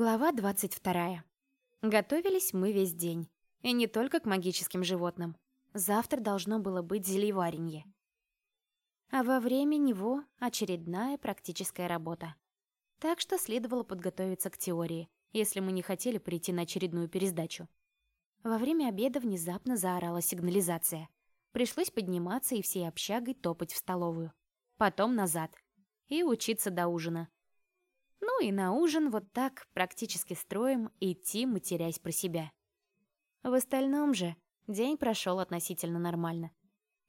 Глава 22. Готовились мы весь день. И не только к магическим животным. Завтра должно было быть зельеваренье. А во время него очередная практическая работа. Так что следовало подготовиться к теории, если мы не хотели прийти на очередную пересдачу. Во время обеда внезапно заорала сигнализация. Пришлось подниматься и всей общагой топать в столовую. Потом назад. И учиться до ужина. И на ужин вот так, практически строем, идти, матерясь про себя. В остальном же день прошел относительно нормально.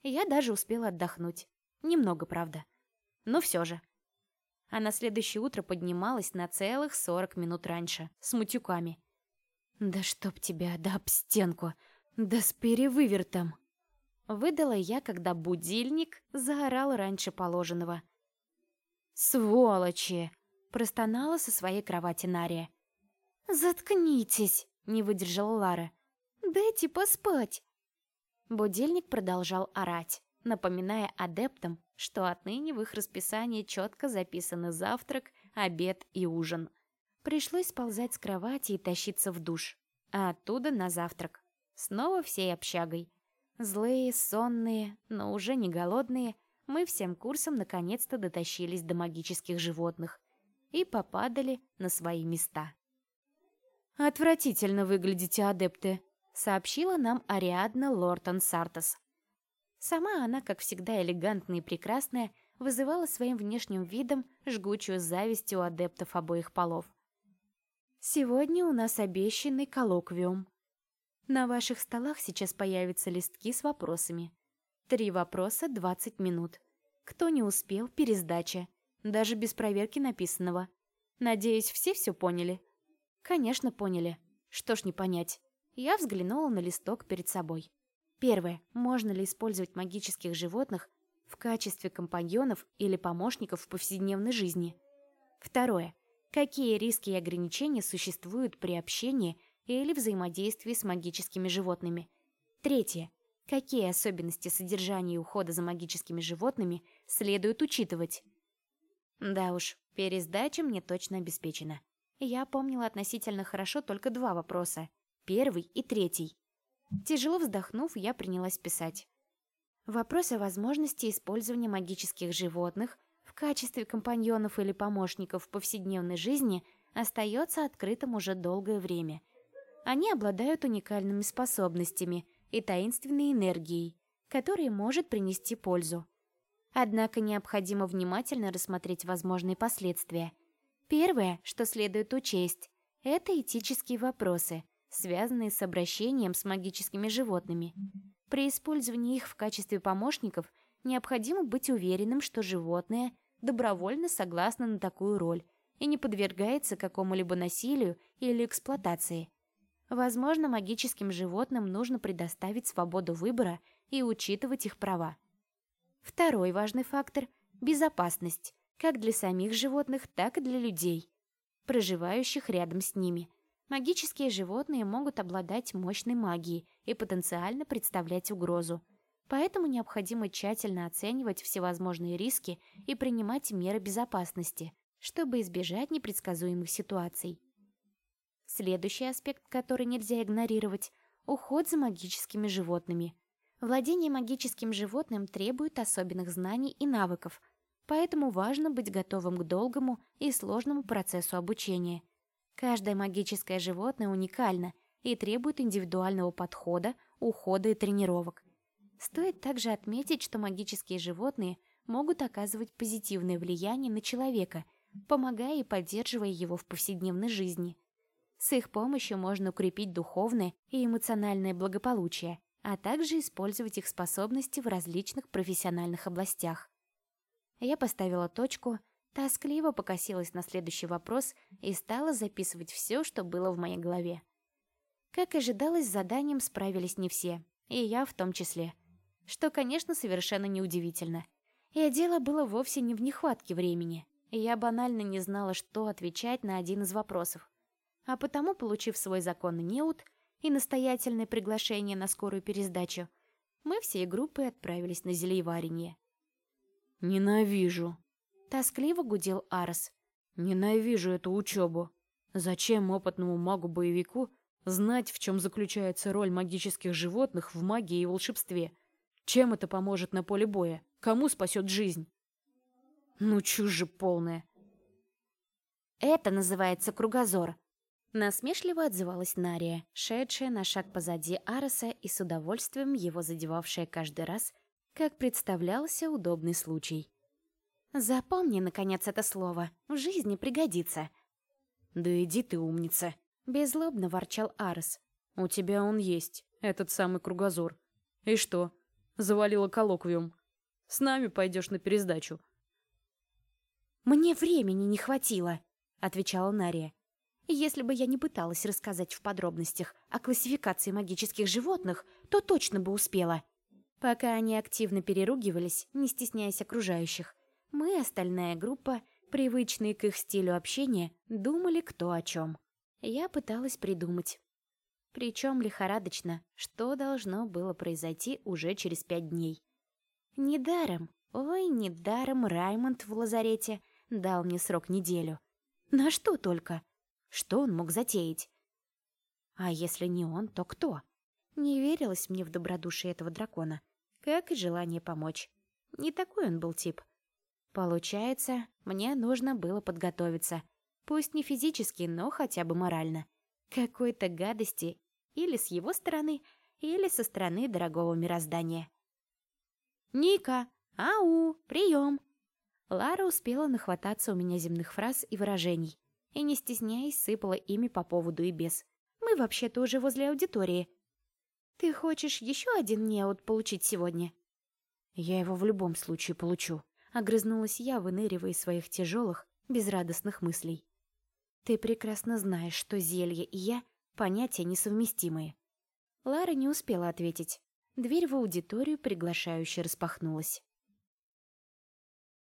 Я даже успела отдохнуть. Немного, правда. Но все же. А на следующее утро поднималась на целых 40 минут раньше, с мутюками. «Да чтоб тебя, да об стенку, да с перевывертом!» Выдала я, когда будильник заорал раньше положенного. «Сволочи!» — простонала со своей кровати Нария. «Заткнитесь!» — не выдержала Лара. «Дайте поспать!» Будильник продолжал орать, напоминая адептам, что отныне в их расписании четко записаны завтрак, обед и ужин. Пришлось сползать с кровати и тащиться в душ, а оттуда на завтрак. Снова всей общагой. Злые, сонные, но уже не голодные, мы всем курсом наконец-то дотащились до магических животных и попадали на свои места. «Отвратительно выглядите, адепты», — сообщила нам Ариадна Лортон Сартас. Сама она, как всегда элегантная и прекрасная, вызывала своим внешним видом жгучую зависть у адептов обоих полов. «Сегодня у нас обещанный коллоквиум. На ваших столах сейчас появятся листки с вопросами. Три вопроса, 20 минут. Кто не успел, пересдача. Даже без проверки написанного. Надеюсь, все все поняли?» «Конечно, поняли. Что ж не понять». Я взглянула на листок перед собой. Первое. Можно ли использовать магических животных в качестве компаньонов или помощников в повседневной жизни? Второе. Какие риски и ограничения существуют при общении или взаимодействии с магическими животными? Третье. Какие особенности содержания и ухода за магическими животными следует учитывать? Да уж, пересдача мне точно обеспечена. Я помнила относительно хорошо только два вопроса. Первый и третий. Тяжело вздохнув, я принялась писать. Вопрос о возможности использования магических животных в качестве компаньонов или помощников в повседневной жизни остается открытым уже долгое время. Они обладают уникальными способностями и таинственной энергией, которая может принести пользу. Однако необходимо внимательно рассмотреть возможные последствия. Первое, что следует учесть, это этические вопросы – связанные с обращением с магическими животными. При использовании их в качестве помощников необходимо быть уверенным, что животное добровольно согласно на такую роль и не подвергается какому-либо насилию или эксплуатации. Возможно, магическим животным нужно предоставить свободу выбора и учитывать их права. Второй важный фактор – безопасность, как для самих животных, так и для людей, проживающих рядом с ними – Магические животные могут обладать мощной магией и потенциально представлять угрозу. Поэтому необходимо тщательно оценивать всевозможные риски и принимать меры безопасности, чтобы избежать непредсказуемых ситуаций. Следующий аспект, который нельзя игнорировать – уход за магическими животными. Владение магическим животным требует особенных знаний и навыков, поэтому важно быть готовым к долгому и сложному процессу обучения – Каждое магическое животное уникально и требует индивидуального подхода, ухода и тренировок. Стоит также отметить, что магические животные могут оказывать позитивное влияние на человека, помогая и поддерживая его в повседневной жизни. С их помощью можно укрепить духовное и эмоциональное благополучие, а также использовать их способности в различных профессиональных областях. Я поставила точку Тоскливо покосилась на следующий вопрос и стала записывать все, что было в моей голове. Как ожидалось, с заданием справились не все, и я в том числе. Что, конечно, совершенно неудивительно. И дело было вовсе не в нехватке времени. Я банально не знала, что отвечать на один из вопросов. А потому, получив свой законный неуд и настоятельное приглашение на скорую пересдачу, мы всей группой отправились на зельеварение. «Ненавижу», Тоскливо гудел Арс. «Ненавижу эту учебу». Зачем опытному магу-боевику знать, в чем заключается роль магических животных в магии и волшебстве? Чем это поможет на поле боя? Кому спасет жизнь? Ну, чушь же полная. Это называется кругозор. Насмешливо отзывалась Нария, шедшая на шаг позади Ареса и с удовольствием его задевавшая каждый раз, как представлялся удобный случай. «Запомни, наконец, это слово. В жизни пригодится». «Да иди ты, умница!» — беззлобно ворчал Арес. «У тебя он есть, этот самый кругозор. И что, завалила коллоквиум? С нами пойдешь на пересдачу». «Мне времени не хватило», — отвечала Нария. «Если бы я не пыталась рассказать в подробностях о классификации магических животных, то точно бы успела». Пока они активно переругивались, не стесняясь окружающих, мы, остальная группа, привычные к их стилю общения, думали кто о чем. Я пыталась придумать. Причем лихорадочно, что должно было произойти уже через пять дней. Недаром, ой, недаром Раймонд в лазарете дал мне срок неделю. На что только? Что он мог затеять? А если не он, то кто? Не верилось мне в добродушие этого дракона, как и желание помочь. Не такой он был тип. Получается, мне нужно было подготовиться. Пусть не физически, но хотя бы морально. Какой-то гадости или с его стороны, или со стороны дорогого мироздания. «Ника! Ау! Прием!» Лара успела нахвататься у меня земных фраз и выражений и, не стесняясь, сыпала ими по поводу и без. «Мы вообще-то уже возле аудитории. Ты хочешь еще один неуд получить сегодня?» «Я его в любом случае получу», — огрызнулась я, выныривая из своих тяжелых, безрадостных мыслей. «Ты прекрасно знаешь, что зелье и я — понятия несовместимые». Лара не успела ответить. Дверь в аудиторию приглашающе распахнулась.